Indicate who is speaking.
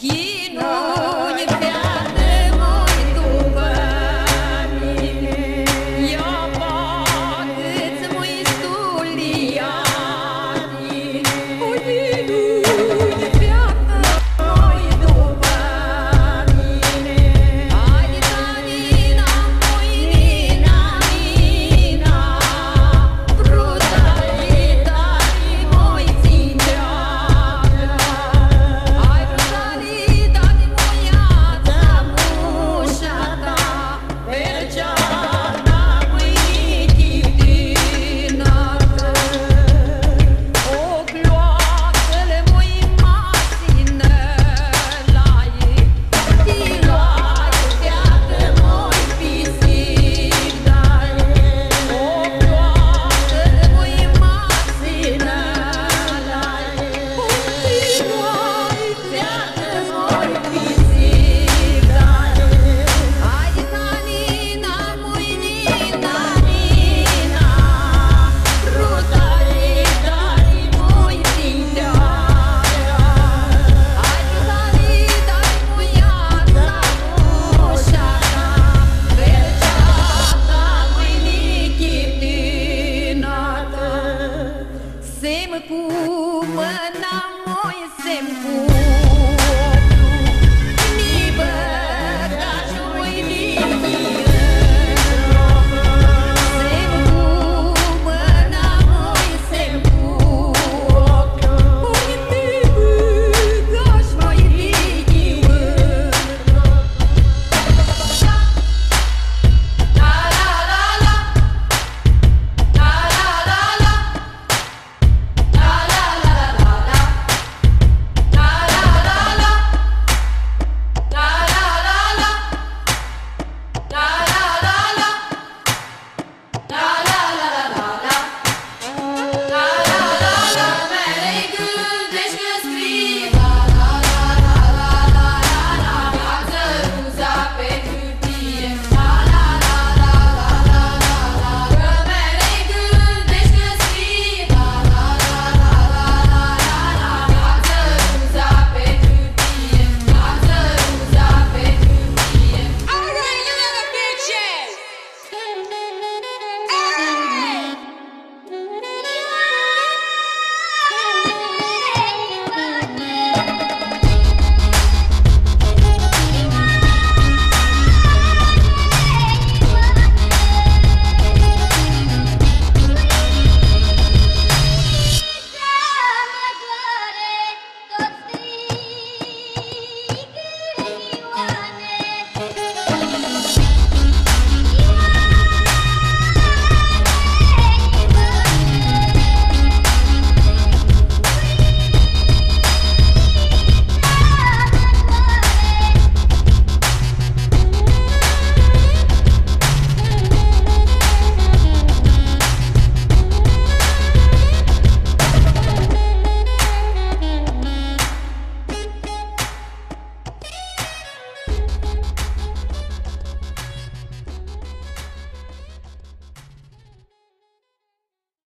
Speaker 1: γίνω.